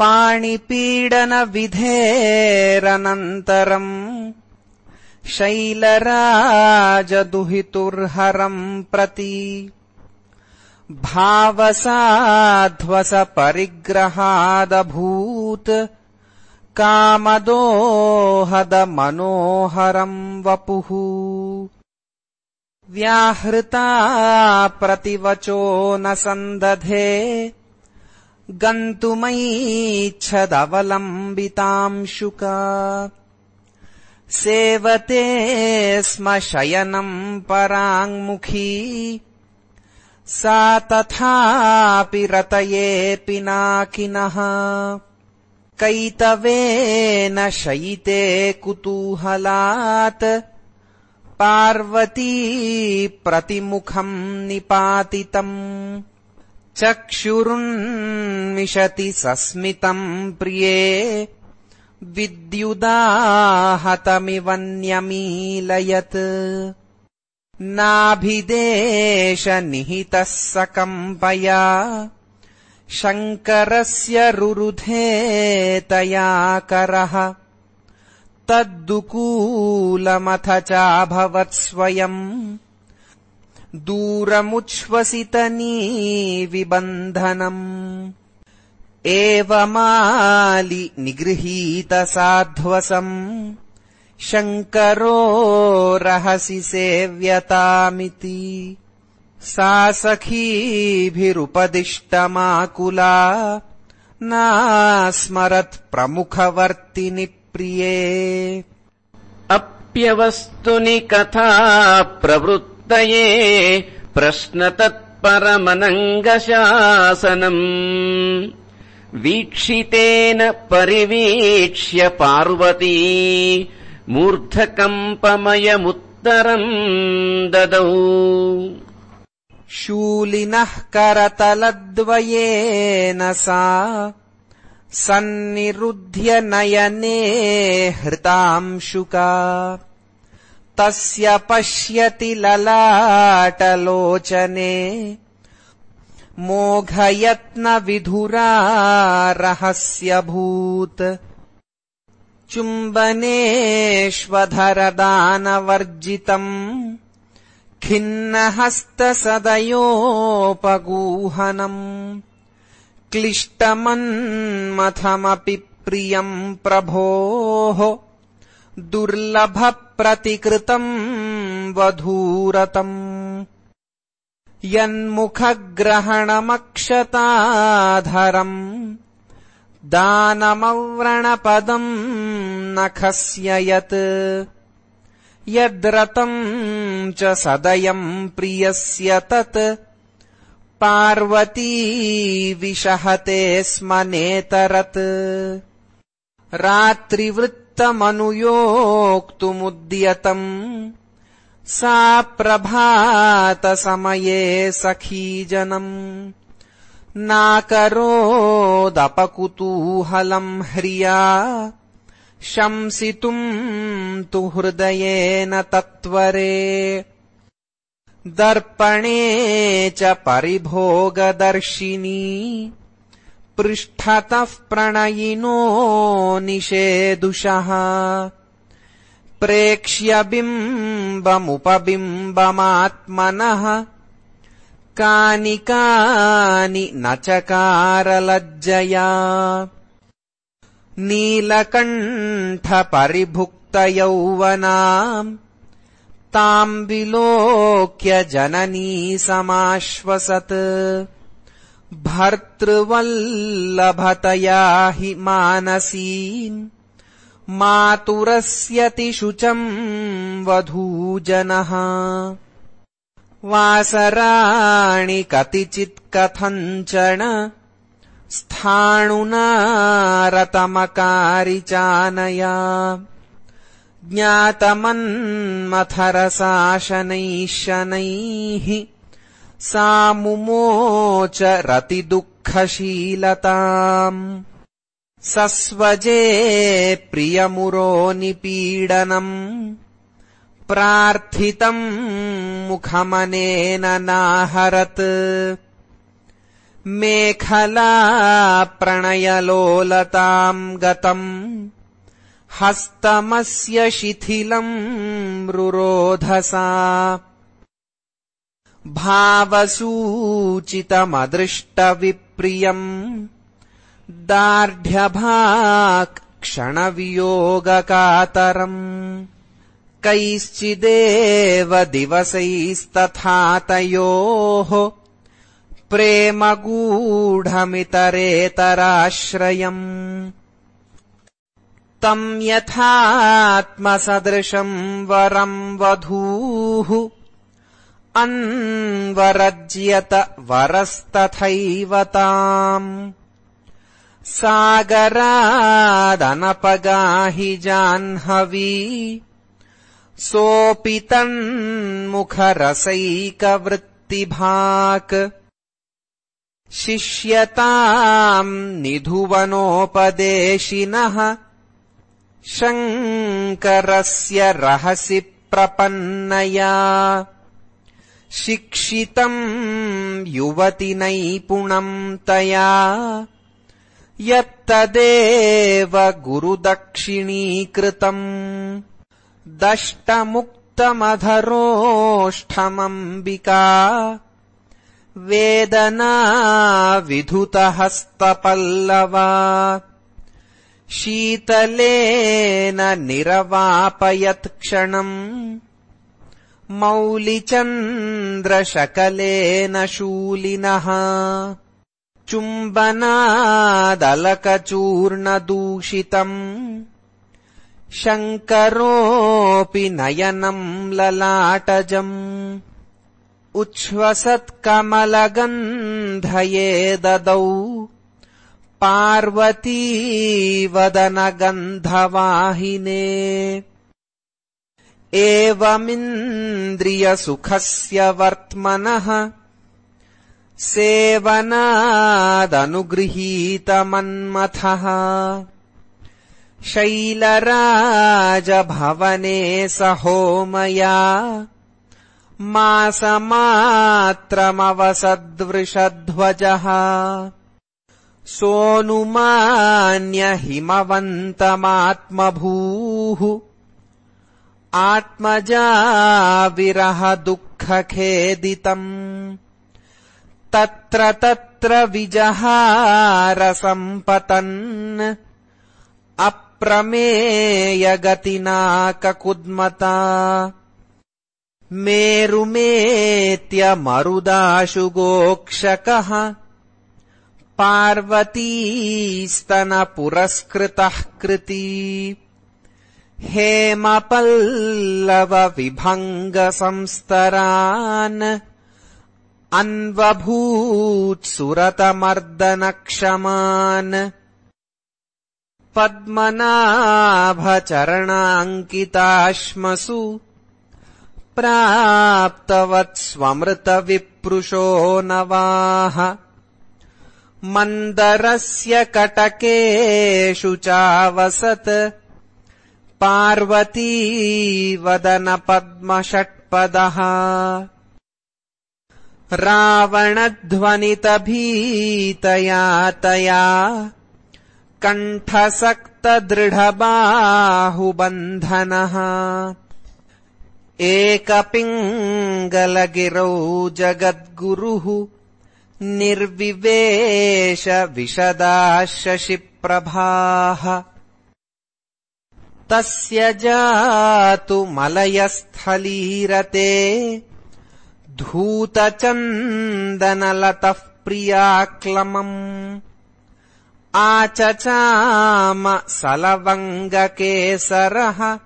पाणिपीडनविधेरनन्तरम् शैलराजदुहितुर्हरम् प्रति भावसाध्वसपरिग्रहादभूत् कामदोहदमनोहरम् वपुः व्याहृता प्रतिवचो न सन्दधे गन्तुमैच्छदवलम्बितांशुका। सेवते स्म शयनम् पराङ्मुखी। सा तथापि रतये पिनाकिनः कैतवेन शयिते कुतूहलात्। पार्वती प्रतिमुखम् निपातितम् चक्षुरुन्मिषति सस्मितम् प्रिये। विद्युदाहतमिवन्यमीलयत्। नाभिदेशनिहितः सकम्पया। शङ्करस्य रुरुधे तया तद्दुकूलमथ चाभवत्स्वयम् दूरमुच्छ्वसितनी विबन्धनम् एवमालि निगृहीतसाध्वसम् शङ्करो रहसि सेव्यतामिति। सा सखीभिरुपदिष्टमाकुला। नास्मरत्प्रमुखवर्तिनि प्रिये। अप्यवस्तुनि कथा प्रवृत्तये प्रश्नतत्परमनङ्गशासनम् वीक्षितेन परिवीक्ष्य पार्वती मूर्धकम्पमयमुत्तरम् ददौ। शूलिनः करतलद्वयेन सा सन्निरुध्य नयने हृतांशुका तस्य पश्यति ललाटलोचने। मोघयत्नविधुरा रहस्यभूत् चुम्बनेष्वधरदानवर्जितम्। खिन्नहस्तसदयोपगूहनम्। क्लिष्टमन्मथमपि प्रियम् प्रभोः दुर्लभप्रतिकृतम् वधूरतम्। यन्मुखग्रहणमक्षताधरम्। दानमव्रणपदम् नखस्य यत्। यद्रतम् च सदयम् प्रियस्य तत्। पार्वती विशहते स्म नेतरत् रात्रिवृत्तमनुयोक्तुमुद्यतम् सा प्रभातसमये सखीजनम् नाकरोदपकुतूहलम् ह्रिया। शंसितुम् तु हृदयेन तत्वरे दर्पणे च परिभोगदर्शिनी पृष्ठतः प्रणयिनो निषेदुषः प्रेक्ष्यबिम्बमुपबिम्बमात्मनः कानि कानि न चकारलज्जया नीलकण्ठपरिभुक्तयौवनाम्। ताम् विलोक्य जननी समाश्वसत् भर्तृवल्लभतया हि मानसीम् मातुरस्यतिशुचम् वधूजनः। वासराणि कतिचित्कथञ्चन स्थाणुनारतमकारिचानया ज्ञातमन्मथरसाशनैः शनैः सा मुमोच रतिदुःखशीलताम् सस्वजे प्रियमुरो निपीडनम् प्रार्थितम् मुखमनेन नाहरत्। मेखला प्रणयलोलताम् गतम्। हस्तमस्य शिथिलम् रुरोधसा भावसूचितमदृष्टविप्रियम् दार्ढ्यभाक् क्षणवियोगकातरम् कैश्चिदेव दिवसैस्तथा तयोः प्रेमगूढमितरेतराश्रयम् तम् यथात्मसदृशम् वरम् वधूः अन्वरज्यत वरस्तथैव ताम्। सागरादनपगाहि जाह्नवी। सोऽपि तन्मुखरसैकवृत्तिभाक्। शिष्यताम् निधुवनोपदेशिनः। शङ्करस्य रहसि प्रपन्नया शिक्षितम् युवतिनैपुणम् तया। यत्तदेव गुरुदक्षिणीकृतम्। दष्टमुक्तमधरोष्ठमम्बिका। वेदना विधुतहस्तपल्लवा। शीतलेन निरवापयत्क्षणम् मौलिचन्द्रशकलेन शूलिनः चुम्बनादलकचूर्णदूषितम् शङ्करोऽपि नयनम् ललाटजम् उच्छ्वसत्कमलगन्धये ददौ पार्वतीवदनगन्धवाहिने एवमिन्द्रियसुखस्य वर्त्मनः सेवनादनुगृहीतमन्मथः। शैलराजभवने सहोमया मासमात्रमवसद्वृषध्वजः। सोऽनुमान्यहिमवन्तमात्मभूः आत्मजाविरहदुःखखेदितम्। तत्र तत्र विजहारसम्पतन्। अप्रमेयगतिना ककुद्मता मेरुमेत्यमरुदाशुगोक्षकः पार्वतीस्तनपुरस्कृतः कृती हेमपल्लवविभङ्गसंस्तरान् अन्वभूत्सुरतमर्दनक्षमान् पद्मनाभचरणाङ्किताश्मसु प्राप्तवत्स्वमृतविप्रुशो नवाः मन्दरस्य कटकेषु चावसत् पार्वतीवदनपद्मषट्पदः। रावणध्वनितभीतया तया कण्ठसक्तदृढबाहुबन्धनः। एकपिङ्गलगिरौ जगद्गुरुः निर्विवेशविशदाशशिप्रभाः तस्य जातु मलयस्थलीरते। धूतचन्दनलतः प्रियाक्लमम्। आचचाम सलवङ्गकेसरः।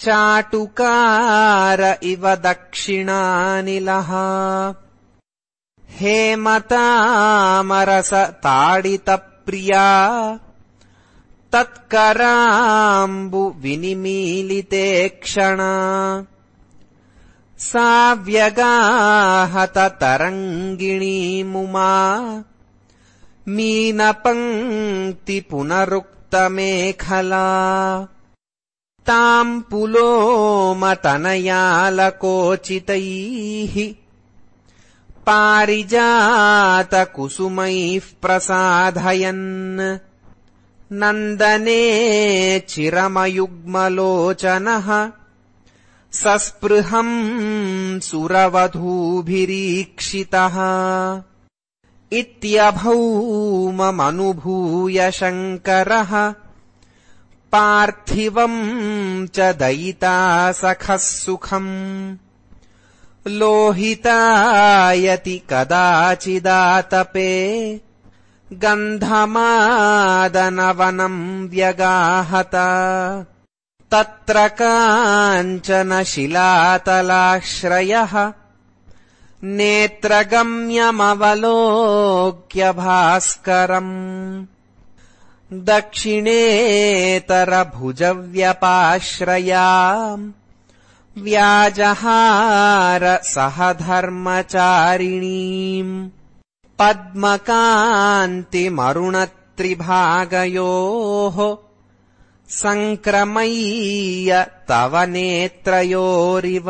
चाटुकार इव दक्षिणानिलः हेमतामरसताडितप्रिया तत्कराम्बुविनिमीलिते क्षणा। सा व्यगाहततरङ्गिणीमुमा। मीनपङ्क्तिपुनरुक्तमेखला। ताम् पुलोमतनयालकोचितैः पारिजातकुसुमैः प्रसाधयन् नन्दने चिरमयुग्मलोचनः सस्पृहम् सुरवधूभिरीक्षितः इत्यभौममनुभूय शङ्करः पार्थिवम् च दयिता सखः सुखम् लोहितायति कदाचिदातपे गन्धमादनवनम् व्यगाहत। तत्र काञ्चन शिलातलाश्रयः नेत्रगम्यमवलोक्य भास्करम् दक्षिणेतरभुजव्यपाश्रया। व्याजहार सह धर्मचारिणीम् पद्मकान्तिमरुणत्रिभागयोः सङ्क्रमय्य तव नेत्रयोरिव।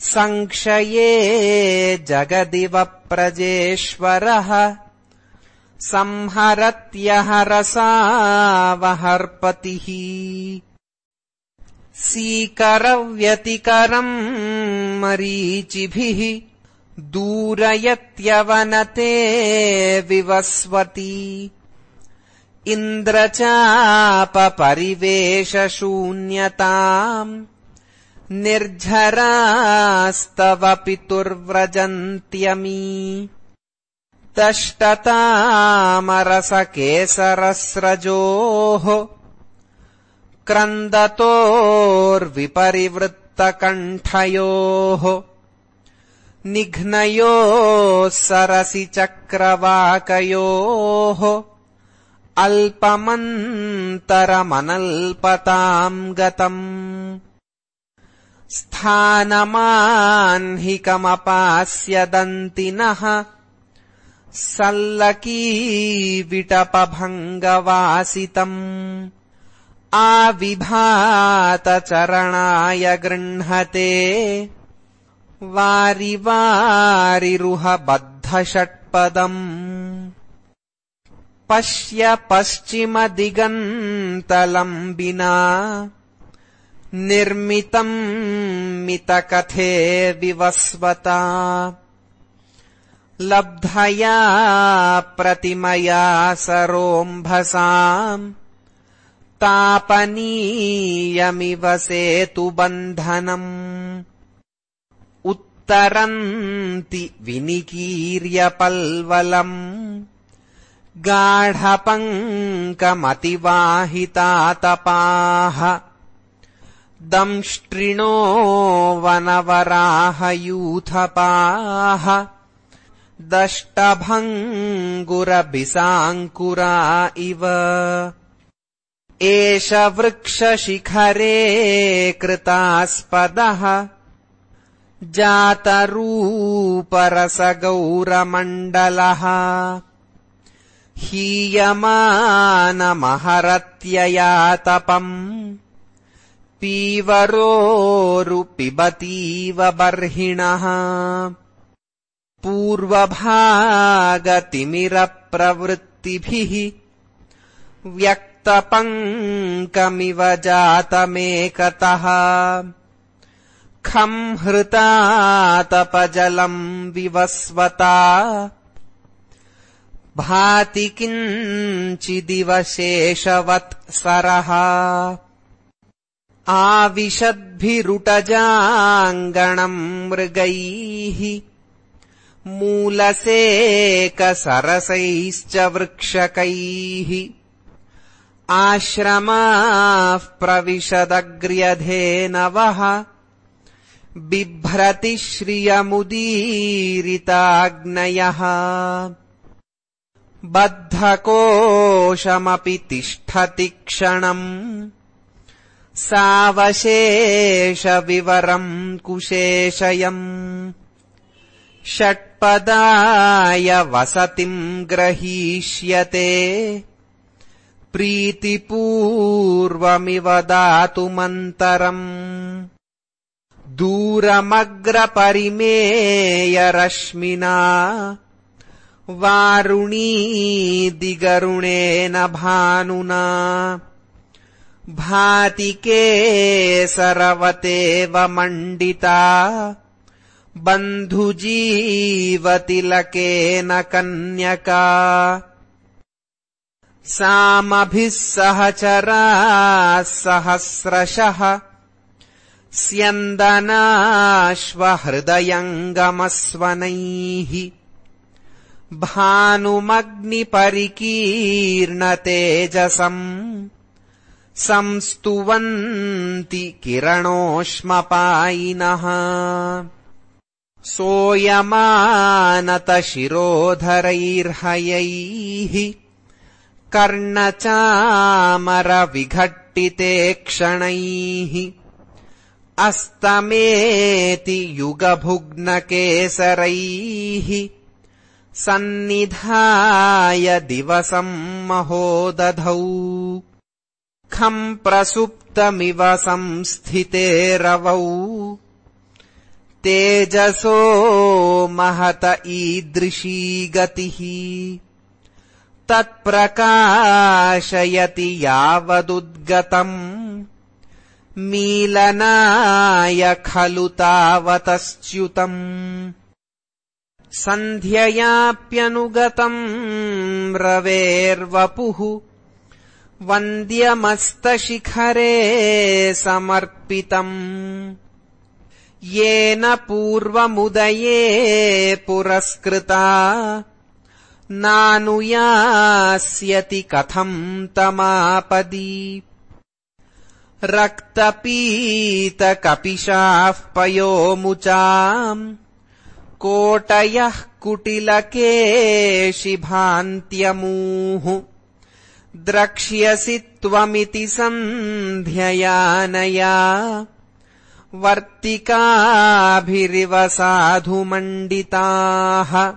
सङ्क्षये जगदिव प्रजेश्वरः संहरत्यहरसावहर्पतिः। सीकरव्यतिकरम् मरीचिभिः दूरयत्यवनते विवस्वती। इन्द्रचापपरिवेशशून्यताम् निर्झरास्तव पितुर्व्रजन्त्यमी। तष्टतामरसकेसरस्रजोः क्रन्दतोर्विपरिवृत्तकण्ठयोः निघ्नयोः सरसि चक्रवाकयोः अल्पमन्तरमनल्पताम् गतम्। स्थानमाह्निकमपास्यदन्तिनः सल्लकीविटपभङ्गवासितम्। आविभातचरणाय गृह्णते वारि वारिरुहबद्धषट्पदम् पश्य पश्चिमदिगन्तलम्बिना निर्मितम् मितकथे विवस्वता। लब्धया प्रतिमया सरोम्भसाम्। तापनीयमिव सेतुबन्धनम् उत्तरन्ति विनिकीर्यपल्वलम् गाढपङ्कमतिवाहितातपाः दंष्ट्रिणो वनवराहयूथपाः दष्टभङ्गुरबिसाङ्कुरा इव एष वृक्षशिखरे कृतास्पदः जातरूपरसगौरमण्डलः। हीयमानमहरत्ययातपम्। पीवरोरुपिबतीव बर्हिणः। पूर्वभागतिमिरप्रवृत्तिभिः व्यक्तपङ्कमिव जातमेकतः खम् हृतातपजलम् विवस्वता। भाति किञ्चिदिव शेषवत्सरः आविशद्भिरुटजाङ्गणम् मृगैः। मूलसेकसरसैश्च वृक्षकैः। आश्रमाः प्रविशदग्र्यधेनवः बिभ्रति श्रियमुदीरिताग्नयः। बद्धकोशमपि तिष्ठति क्षणम्। सावशेषविवरम् कुशेषयम्। षट्पदाय वसतिम् ग्रहीष्यते। प्रीतिपूर्वमिव दातुमन्तरम् दूरमग्रपरिमेयरश्मिना वारुणी दिगरुणेन भानुना भाति केसरवतेव मण्डिता बन्धुजीवतिलकेन कन्यका सामभिः सहचराः सहस्रशः स्यन्दनाश्वहृदयङ्गमस्वनैः भानुमग्निपरिकीर्णतेजसम् संस्तुवन्ति किरणोष्मपायिनः। सोयमानतशिरोधरैर्हयैः कर्णचामरविघट्टिते क्षणैः अस्तमेति युगभुग्नकेसरैः सन्निधाय दिवसम् महोदधौ। खम् प्रसुप्तमिव संस्थिते रवौ। तेजसो महत ईदृशी गतिः। तत्प्रकाशयति यावदुद्गतम् मीलनाय खलु तावतश्च्युतम् सन्ध्ययाप्यनुगतम् रवेर्वपुः। वन्द्यमस्तशिखरे समर्पितम्। येन पूर्वमुदये पुरस्कृता। नानुयास्यति कथम् तमापदी रक्तपीतकपिशाः पयोमुचाम् कोटयः कुटिलकेशिभान्त्यमूः द्रक्ष्यसि त्वमिति सन्ध्ययानया वर्तिकाभिरिव साधुमण्डिताः।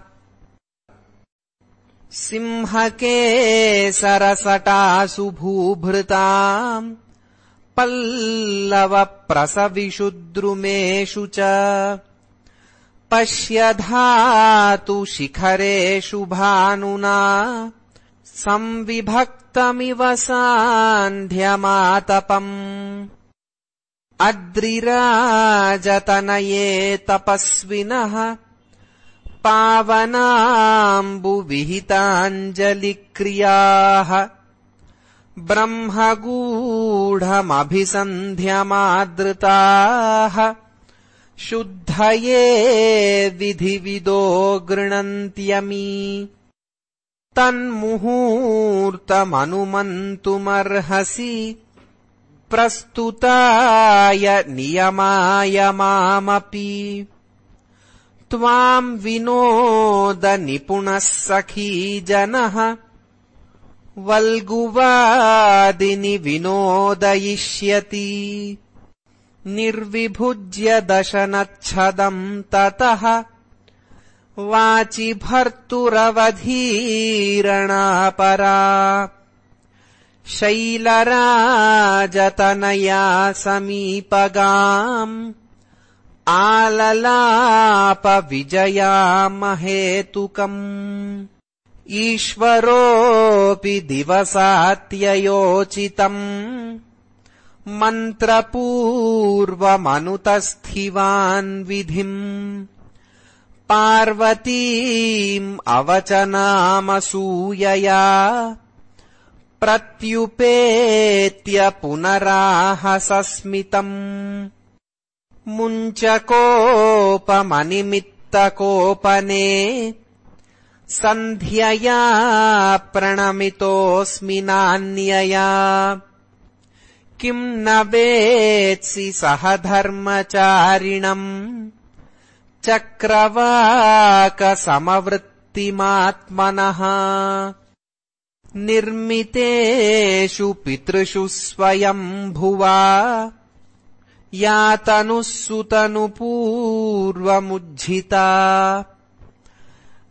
सिंहकेसरसटासु भूभृताम् पल्लवप्रसविषु द्रुमेषु च पश्यधातु शिखरेषु भानुना संविभक्तमिव सान्ध्यमातपम् अद्रिराजतनये तपस्विनः पावनाम्बुविहिताञ्जलिक्रियाः ब्रह्मगूढमभिसन्ध्यमादृताः शुद्धये विधिविदो गृणन्त्यमी। तन्मुहूर्तमनुमन्तुमर्हसि प्रस्तुताय नियमाय मामपि। त्वाम् विनोदनिपुणः सखी जनः वल्गुवादिनि विनोदयिष्यति। निर्विभुज्य दशनच्छदम् ततः वाचि भर्तुरवधीरणा शैलराजतनया समीपगाम् आललापविजयामहेतुकम् ईश्वरोऽपि दिवसात्ययोचितम् मन्त्रपूर्वमनुतस्थिवान् विधिम् पार्वतीम् अवचनामसूयया प्रत्युपेत्य पुनराहसस्मितम् मुञ्चकोपमनिमित्तकोपने सन्ध्यया प्रणमितोऽस्मि नान्यया। किम् न वेत्सि सह धर्मचारिणम्? चक्रवाकसमवृत्तिमात्मनः। निर्मितेषु पितृषु स्वयम्भुवा। यातनुः सुतनुपूर्वमुज्झिता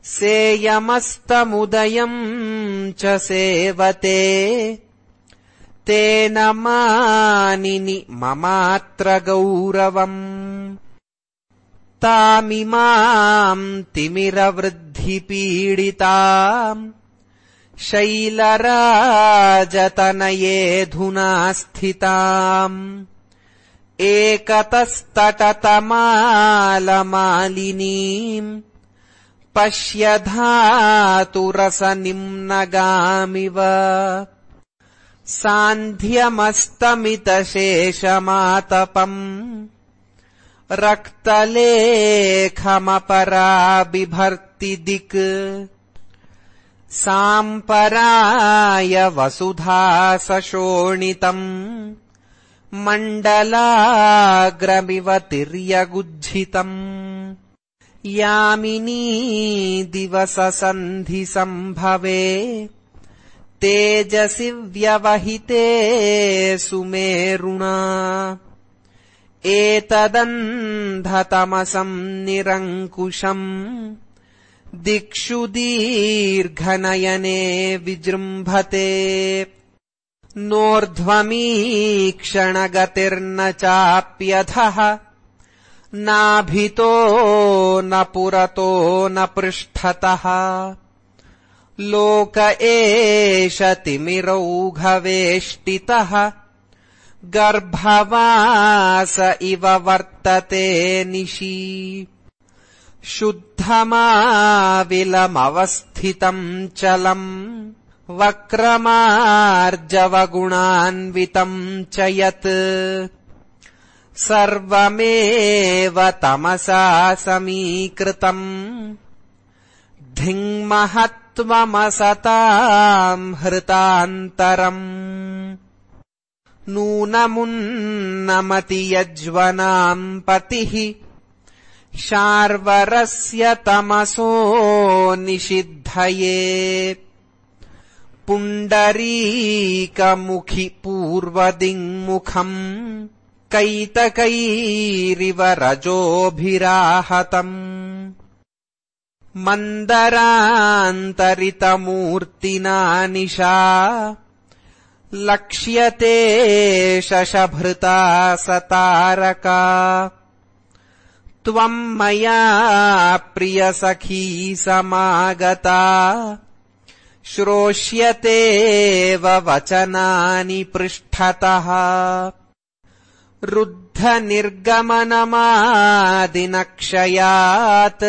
सेयमस्तमुदयम् च सेवते। तेन मानिनि ममात्र गौरवम् तामिमाम् तिमिरवृद्धिपीडिता शैलराजतनयेऽधुना स्थिताम्। एकतस्तटतमालमालिनीम् पश्य धातुरसनिम्नगामिव सान्ध्यमस्तमितशेषमातपम्। रक्तलेखमपरा बिभर्ति दिक् साम्पराय वसुधा सशोणितम् मण्डलाग्रमिव तिर्यगुज्झितम् यामिनी दिवससन्धिसम्भवे। तेजसि व्यवहिते सुमेरुणा। एतदन्धतमसम् निरङ्कुशम्। दिक्षु दीर्घनयने विजृम्भते। नोर्ध्वमीक्षणगतिर्न चाप्यधः नाभितो न पुरतो न पृष्ठतः। लोक एष तिमिरौघवेष्टितः। गर्भवास इव वर्तते निशी। शुद्धमाविलमवस्थितम् चलम्। वक्रमार्जवगुणान्वितम् च यत् सर्वमेव तमसा समीकृतम्। धिङ्महत्वमसताम् हृतान्तरम्। नूनमुन्नमति यज्वनाम् पतिः। शार्वरस्य तमसो निषिद्धये। पुण्डरीकमुखि पूर्वदिङ्मुखम् कैतकैरिव रजोभिराहतम् मन्दरान्तरितमूर्तिना निशा। लक्ष्यते शशभृता सतारका। त्वम् मया प्रियसखी समागता। श्रोष्यतेव वचनानि पृष्ठतः रुद्धनिर्गमनमादिनक्षयात्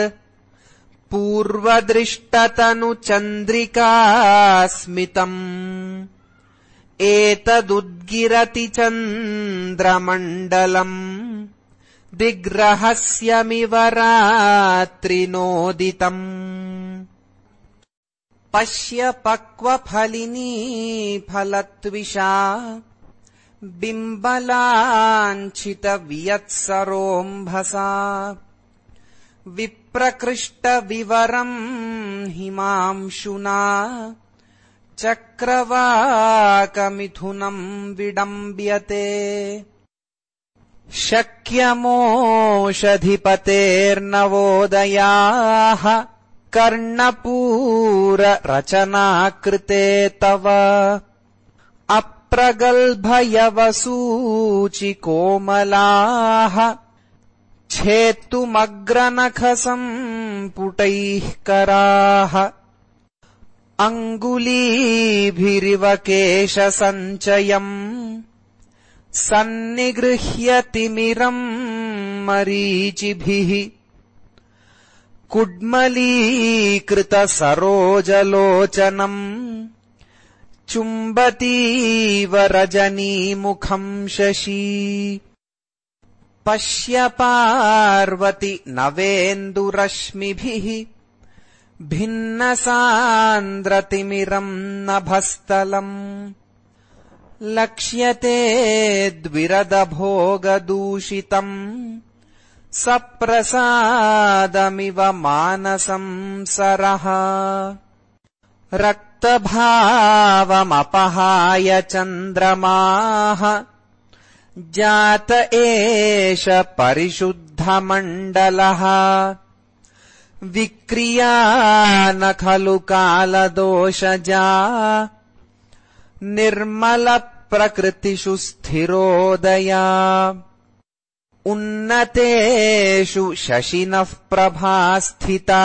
पूर्वदृष्टतनुचन्द्रिकास्मितम् एतदुद्गिरति चन्द्रमण्डलम् दिग्रहस्यमिव रात्रिनोदितम् पश्य पक्वफलिनी फलत्विषा बिम्बलाञ्छितवियत्सरोऽम्भसा विप्रकृष्टविवरम् हिमांशुना। चक्रवाकमिथुनम् विडम्ब्यते। शक्यमोषधिपतेर्नवोदयाः कर्णपूररचनाकृते तव अप्रगल्भयवसूचिकोमलाः छेत्तुमग्रनखसम्पुटैः कराः। अङ्गुलीभिरिव केशसञ्चयम् सन्निगृह्य तिमिरम् मरीचिभिः। कुड्मलीकृतसरोजलोचनम् चुम्बतीव रजनीमुखम् शशी। पश्य पार्वति नवेन्दुरश्मिभिः भिन्नसान्द्रतिमिरम् नभस्तलम् लक्ष्यते द्विरदभोगदूषितम्। सप्रसादमिव मानसम् सरः रक्तभावमपहाय चन्द्रमाः। जात एष परिशुद्धमण्डलः। विक्रिया न खलु कालदोषजा। निर्मलप्रकृतिषु स्थिरोदया। उन्नतेषु शशिनः प्रभास्थिता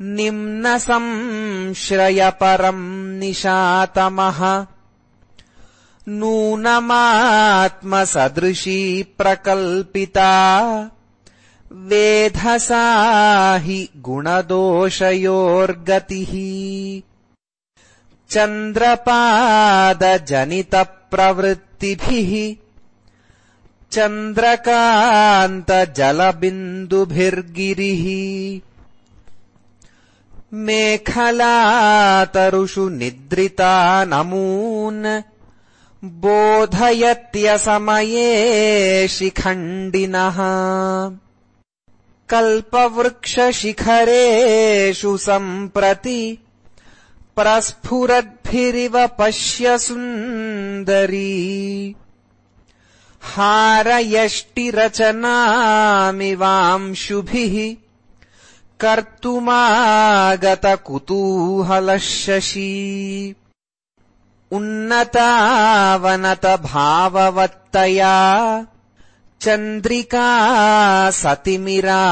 निम्नसंश्रयपरम् निशातमः। नूनमात्मसदृशी प्रकल्पिता। वेधसा हि गुणदोषयोर्गतिः। चन्द्रपादजनितप्रवृत्तिभिः। चन्द्रकान्तजलबिन्दुभिर्गिरिः मेखलातरुषु निद्रिता नमून् बोधयत्यसमये शिखण्डिनः। कल्पवृक्षशिखरेषु सम्प्रति प्रस्फुरद्भिरिव पश्य सुन्दरी। हारयष्टिरचनामिवांशुभिः कर्तुमागतकुतूहलः शशी उन्नतावनतभाववत्तया चन्द्रिका सतिमिरा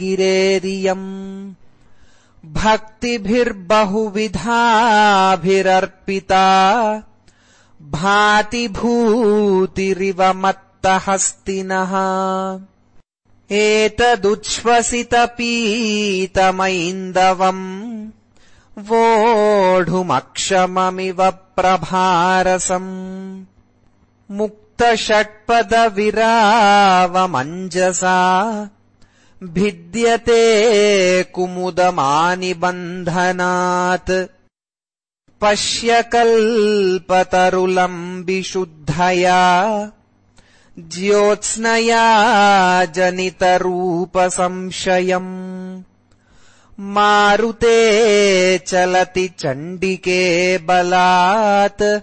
गिरेरियम् भक्तिभिर्बहुविधाभिरर्पिता भाति भूतिरिव मत्तहस्तिनः एतदुच्छ्वसितपीतमैन्दवम् वोढुमक्षममिव प्रभारसम् मुक्तषट्पदविरावमञ्जसा भिद्यते कुमुदमानिबन्धनात् पश्य कल्पतरुलम् विशुद्धया ज्योत्स्नया जनितरूपसंशयम्। मारुते चलति चण्डिके बलात्।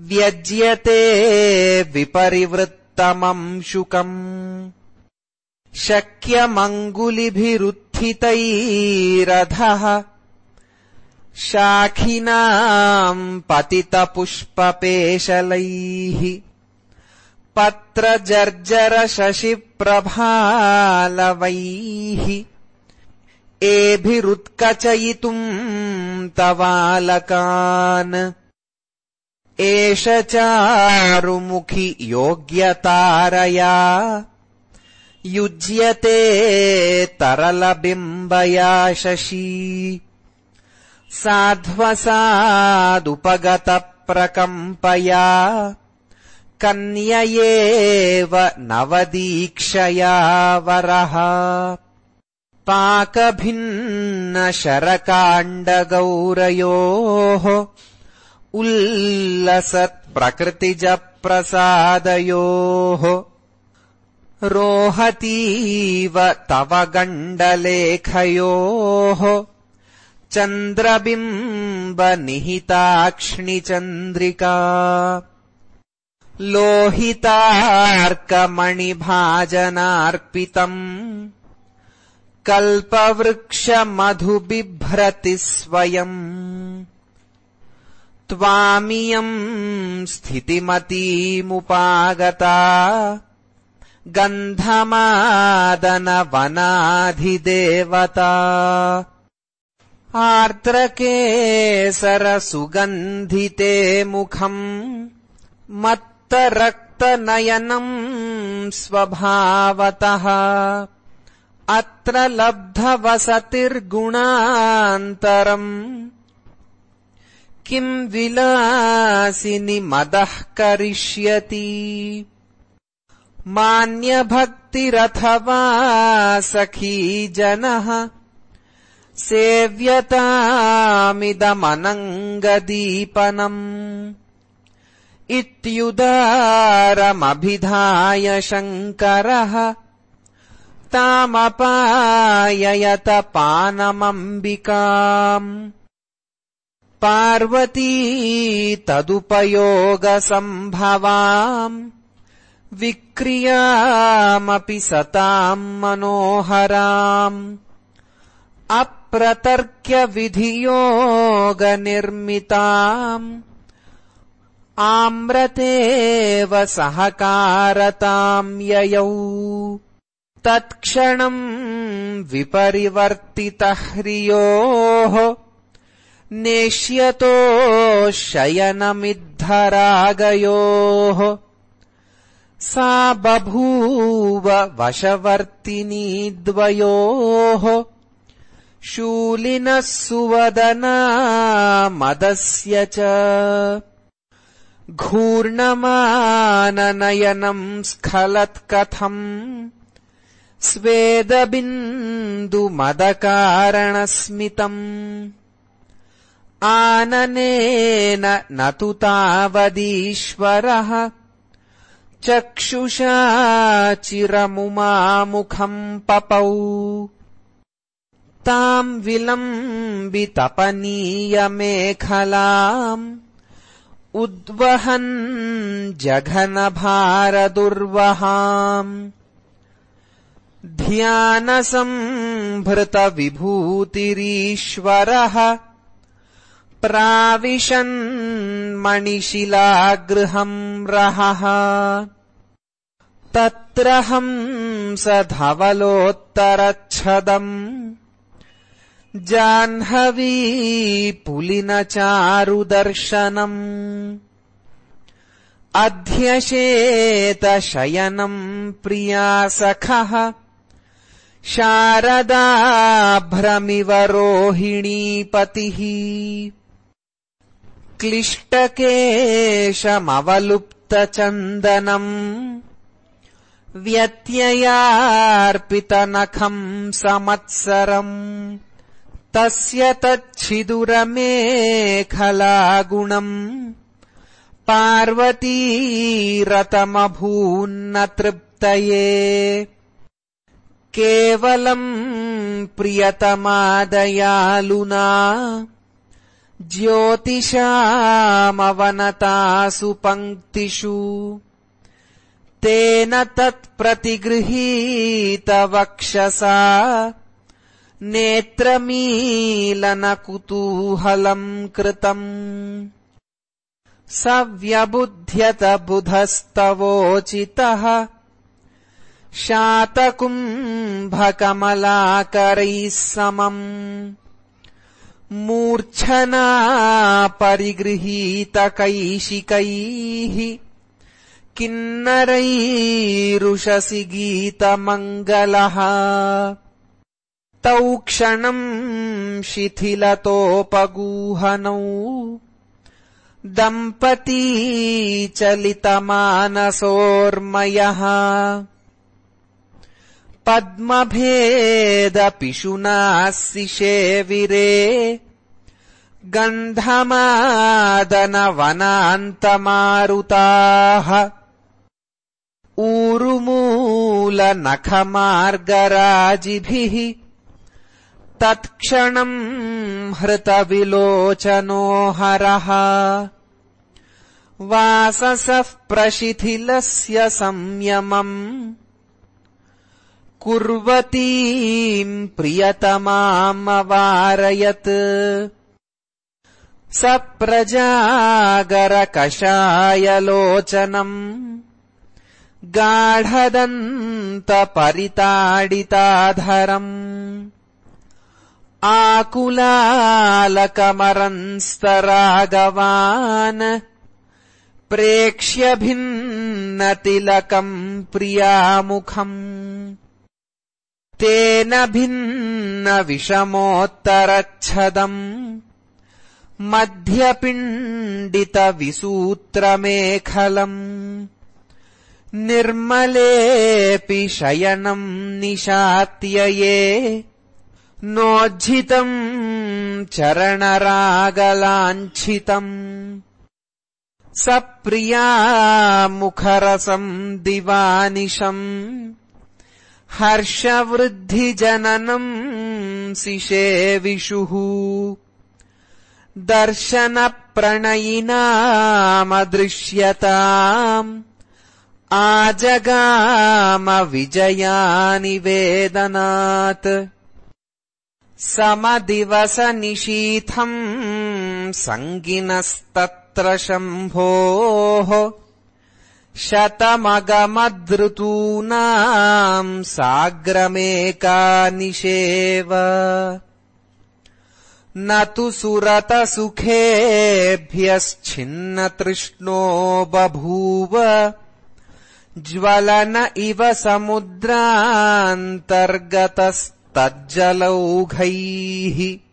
व्यज्यते विपरिवृत्तमंशुकम् शक्यमङ्गुलिभिरुत्थितैरधः। शाखिनाम् पतितपुष्पपेशलैः पत्रजर्जरशशिप्रभालवैः एभिरुत्कचयितुम् तवालकान्। एष चारुमुखि योग्यतारया। युज्यते तरलबिम्बया शशी। साध्वसादुपगतप्रकम्पया कन्ययेव नवदीक्षया वरः। पाकभिन्नशरकाण्डगौरयोः उल्लसत्प्रकृतिजप्रसादयोः। रोहतीव तव गण्डलेखयोः। चन्द्रबिम्बनिहिताक्ष्णिचन्द्रिका लोहितार्कमणिभाजनार्पितम् कल्पवृक्षमधुबिभ्रति स्वयम् त्वामियम् स्थितिमतीमुपागता गन्धमादनवनाधिदेवता आर्द्रकेसरसुगन्धिते मुखम् मत्तरक्तनयनम् स्वभावतः। अत्र लब्धवसतिर्गुणान्तरम् किम् विलासिनि मदः करिष्यति? मान्यभक्तिरथवा सखी जनः। सेव्यतामिदमनङ्गदीपनम् इत्युदारमभिधाय शङ्करः तामपाययत पानमम्बिकाम् पार्वती तदुपयोगसम्भवाम् विक्रियामपि सताम् मनोहराम्। अप्रतर्क्यविधियोगनिर्मिताम् आम्रतेव सहकारताम् ययौ। तत्क्षणम् विपरिवर्तितह्रियोः नेष्यतो शयनमिद्धरागयोः। सा बभूव वशवर्तिनी द्वयोः। शूलिनः सुवदना मदस्य च घूर्णमाननयनम् स्खलत्कथम् स्वेदबिन्दुमदकारणस्मितम् आननेन न तु तावदीश्वरः चक्षुषा चिरमुमामुखम् पपौ ताम् विलम्बितपनीयमेखलाम् उद्वहन् जघनभारदुर्वहाम्। ध्यानसम्भृतविभूतिरीश्वरः प्राविशन्मणिशिलागृहम् रहः। तत्रहम् स धवलोत्तरच्छदम् जाह्नवी पुलिनचारुदर्शनम्। अध्यशेतशयनम् प्रियासखः शारदाभ्रमिव रोहिणीपतिः। क्लिष्टकेशमवलुप्तचन्दनम् व्यत्ययार्पितनखम् समत्सरम् तस्य तच्छिदुरमेखलागुणम् पार्वतीरतमभून्न तृप्तये केवलम् प्रियतमादयालुना ज्योतिषामवनतासु पङ्क्तिषु। तेन तत्प्रतिगृहीतवक्षसा नेत्रमीलनकुतूहलम् कृतम्। स व्यबुध्यत बुधस्तवोचितः शातकुम्भकमलाकरैः समम्। मूर्च्छना परिगृहीतकैशिकैः किन्नरैरुषसि गीतमङ्गलः तौ क्षणम् शिथिलतोपगूहनौ। दम्पती चलितमानसोर्मयः। पद्मभेदपिशुनासिषेविरे गन्धमादनवनान्तमारुताः। ऊरुमूलनखमार्गराजिभिः तत्क्षणम् हृतविलोचनो हरः वाससः प्रशिथिलस्य संयमम्। कुर्वतीम् प्रियतमामवारयत्। स प्रजागरकषायलोचनम्। गाढदन्तपरिताडिताधरम् आकुलालकमरंस्तरागवान् प्रेक्ष्य भिन्नतिलकम् प्रियामुखम्। तेन भिन्नविषमोत्तरच्छदम्। मध्यपिण्डितविसूत्रमेखलम्। निर्मलेऽपि शयनम् निशात्यये नोज्झितम् चरणरागलाञ्छितम्। स प्रियामुखरसम् दिवानिशम्। हर्षवृद्धिजननम् सिषेविषुः दर्शनप्रणयिनामदृश्यताम्। आजगामविजयानिवेदनात् समदिवसनिशीथम् सङ्गिनस्तत्र तत्र शम्भोः शतमगमद्ऋतूनाम् साग्रमेका निषेव न तु सुरतसुखेभ्यश्छिन्नतृष्णो बभूव ज्वलन इव समुद्रान्तर्गतस्तज्जलौघैः